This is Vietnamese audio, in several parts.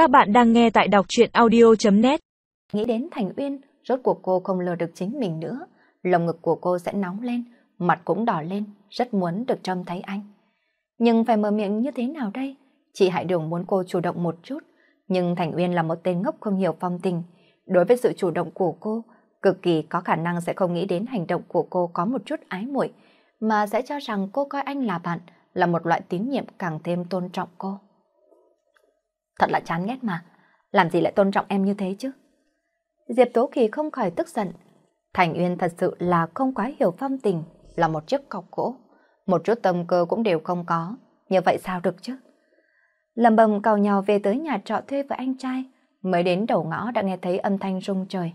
Các bạn đang nghe tại đọc chuyện audio.net Nghĩ đến Thành Uyên, rốt cuộc cô không lừa được chính mình nữa. Lồng ngực của cô sẽ nóng lên, mặt cũng đỏ lên, rất muốn được trông thấy anh. Nhưng phải mở miệng như thế nào đây? Chị Hải Đường muốn cô chủ động một chút, nhưng Thành Uyên là một tên ngốc không hiểu phong tình. Đối với sự chủ động của cô, cực kỳ có khả năng sẽ không nghĩ đến hành động của cô có một chút ái muội, mà sẽ cho rằng cô coi anh là bạn, là một loại tín nhiệm càng thêm tôn trọng cô. Thật là chán ghét mà, làm gì lại tôn trọng em như thế chứ? Diệp Tố Kỳ không khỏi tức giận. Thành Uyên thật sự là không quá hiểu phong tình, là một chiếc cọc gỗ. Một chút tâm cơ cũng đều không có, như vậy sao được chứ? Lầm bầm cầu nhau về tới nhà trọ thuê với anh trai, mới đến đầu ngõ đã nghe thấy âm thanh rung trời.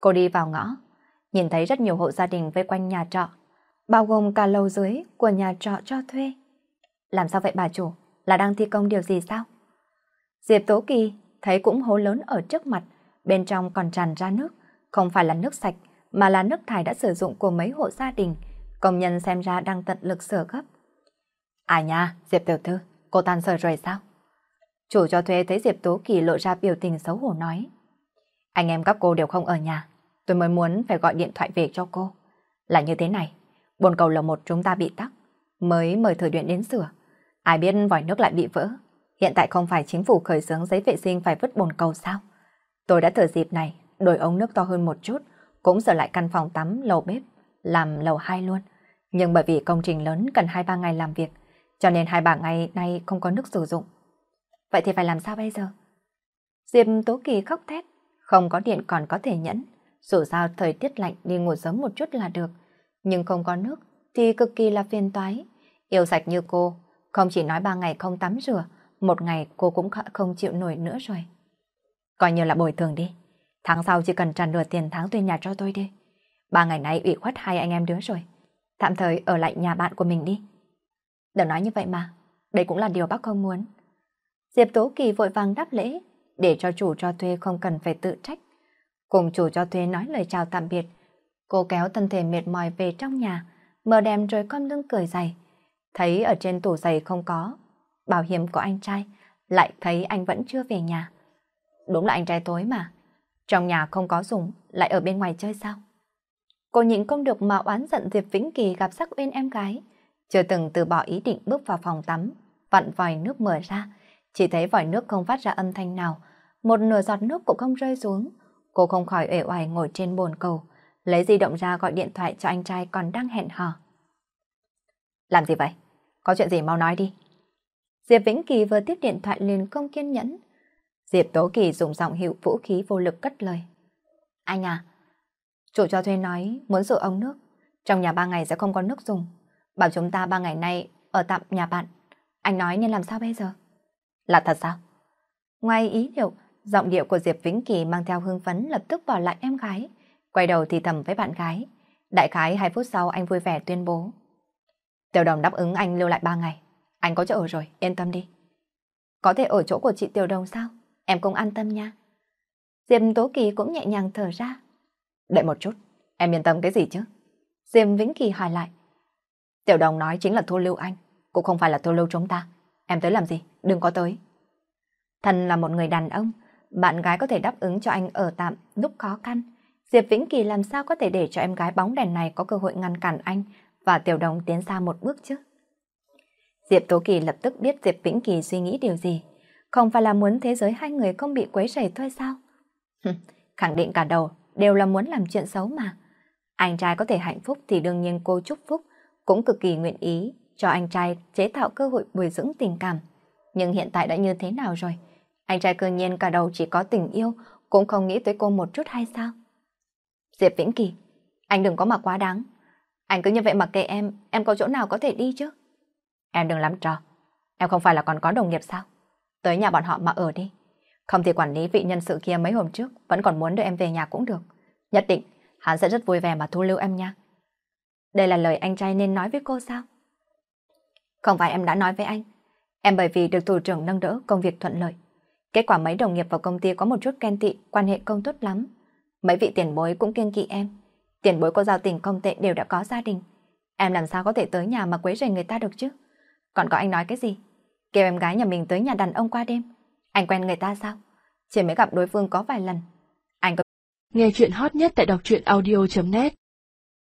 Cô đi vào ngõ, nhìn thấy rất nhiều hộ gia đình vây quanh nhà trọ, bao gồm cả lầu dưới của nhà trọ cho thuê. Làm sao vậy bà chủ? Là đang thi công điều gì sao? Diệp Tố Kỳ thấy cũng hố lớn ở trước mặt, bên trong còn tràn ra nước, không phải là nước sạch, mà là nước thải đã sử dụng của mấy hộ gia đình, công nhân xem ra đang tận lực sửa gấp. À nha, Diệp Tiểu Thư, cô tan sở rồi sao? Chủ cho thuê thấy Diệp Tố Kỳ lộ ra biểu tình xấu hổ nói. Anh em các cô đều không ở nhà, tôi mới muốn phải gọi điện thoại về cho cô. Là như thế này, bồn cầu lầu một chúng ta bị tắc, mới mời thời điện đến sửa. Ai biết vòi nước lại bị vỡ, Hiện tại không phải chính phủ khởi xướng giấy vệ sinh phải vứt bồn cầu sao? Tôi đã thử dịp này, đổi ống nước to hơn một chút, cũng sửa lại căn phòng tắm, lầu bếp, làm lầu hai luôn. Nhưng bởi vì công trình lớn cần 2-3 ngày làm việc, cho nên hai ba ngày nay không có nước sử dụng. Vậy thì phải làm sao bây giờ? Diệp Tố Kỳ khóc thét, không có điện còn có thể nhẫn. Dù sao thời tiết lạnh đi ngủ sớm một chút là được, nhưng không có nước thì cực kỳ là phiền toái. Yêu sạch như cô, không chỉ nói ba ngày không tắm rửa, một ngày cô cũng không chịu nổi nữa rồi. Coi như là bồi thường đi. Tháng sau chỉ cần trả nửa tiền tháng thuê nhà cho tôi đi. Ba ngày nay ủy khuất hai anh em đứa rồi. Tạm thời ở lại nhà bạn của mình đi. Đừng nói như vậy mà. Đây cũng là điều bác không muốn. Diệp Tố Kỳ vội vàng đáp lễ để cho chủ cho thuê không cần phải tự trách. Cùng chủ cho thuê nói lời chào tạm biệt. Cô kéo thân thể mệt mỏi về trong nhà, mở đèn rồi con lưng cười dày. Thấy ở trên tủ giày không có, bảo hiểm của anh trai, lại thấy anh vẫn chưa về nhà. Đúng là anh trai tối mà. Trong nhà không có dùng, lại ở bên ngoài chơi sao? Cô nhịn không được mà oán giận Diệp Vĩnh Kỳ gặp sắc bên em gái. Chưa từng từ bỏ ý định bước vào phòng tắm, vặn vòi nước mở ra. Chỉ thấy vòi nước không phát ra âm thanh nào. Một nửa giọt nước cũng không rơi xuống. Cô không khỏi uể oải ngồi trên bồn cầu, lấy di động ra gọi điện thoại cho anh trai còn đang hẹn hò. Làm gì vậy? Có chuyện gì mau nói đi. Diệp Vĩnh Kỳ vừa tiếp điện thoại liền không kiên nhẫn. Diệp Tố Kỳ dùng giọng hiệu vũ khí vô lực cất lời. Anh à, chủ cho thuê nói muốn rửa ống nước. Trong nhà ba ngày sẽ không có nước dùng. Bảo chúng ta ba ngày nay ở tạm nhà bạn. Anh nói nên làm sao bây giờ? Là thật sao? Ngoài ý liệu, giọng điệu của Diệp Vĩnh Kỳ mang theo hương phấn lập tức bỏ lại em gái. Quay đầu thì thầm với bạn gái. Đại khái hai phút sau anh vui vẻ tuyên bố. Tiểu đồng đáp ứng anh lưu lại ba ngày. Anh có chỗ ở rồi, yên tâm đi. Có thể ở chỗ của chị Tiểu Đồng sao? Em cũng an tâm nha. Diệp Tố Kỳ cũng nhẹ nhàng thở ra. Đợi một chút, em yên tâm cái gì chứ? Diệp Vĩnh Kỳ hỏi lại. Tiểu Đồng nói chính là thu lưu anh, cũng không phải là thu lưu chúng ta. Em tới làm gì? Đừng có tới. Thần là một người đàn ông, bạn gái có thể đáp ứng cho anh ở tạm lúc khó khăn. Diệp Vĩnh Kỳ làm sao có thể để cho em gái bóng đèn này có cơ hội ngăn cản anh và Tiểu Đồng tiến xa một bước chứ? Diệp Tố Kỳ lập tức biết Diệp Vĩnh Kỳ suy nghĩ điều gì. Không phải là muốn thế giới hai người không bị quấy rầy thôi sao? Khẳng định cả đầu đều là muốn làm chuyện xấu mà. Anh trai có thể hạnh phúc thì đương nhiên cô chúc phúc, cũng cực kỳ nguyện ý cho anh trai chế tạo cơ hội bồi dưỡng tình cảm. Nhưng hiện tại đã như thế nào rồi? Anh trai cơ nhiên cả đầu chỉ có tình yêu, cũng không nghĩ tới cô một chút hay sao? Diệp Vĩnh Kỳ, anh đừng có mà quá đáng. Anh cứ như vậy mặc kệ em, em có chỗ nào có thể đi chứ? Em đừng làm trò. Em không phải là còn có đồng nghiệp sao? Tới nhà bọn họ mà ở đi. Không thì quản lý vị nhân sự kia mấy hôm trước vẫn còn muốn đưa em về nhà cũng được. Nhất định, hắn sẽ rất vui vẻ mà thu lưu em nha. Đây là lời anh trai nên nói với cô sao? Không phải em đã nói với anh. Em bởi vì được thủ trưởng nâng đỡ công việc thuận lợi. Kết quả mấy đồng nghiệp vào công ty có một chút ghen tị, quan hệ công tốt lắm. Mấy vị tiền bối cũng kiêng kỵ em. Tiền bối có giao tình công tệ đều đã có gia đình. Em làm sao có thể tới nhà mà quấy rầy người ta được chứ? Còn có anh nói cái gì? Kêu em gái nhà mình tới nhà đàn ông qua đêm. Anh quen người ta sao? Chỉ mới gặp đối phương có vài lần. Anh có... Nghe chuyện hot nhất tại đọc truyện audio.net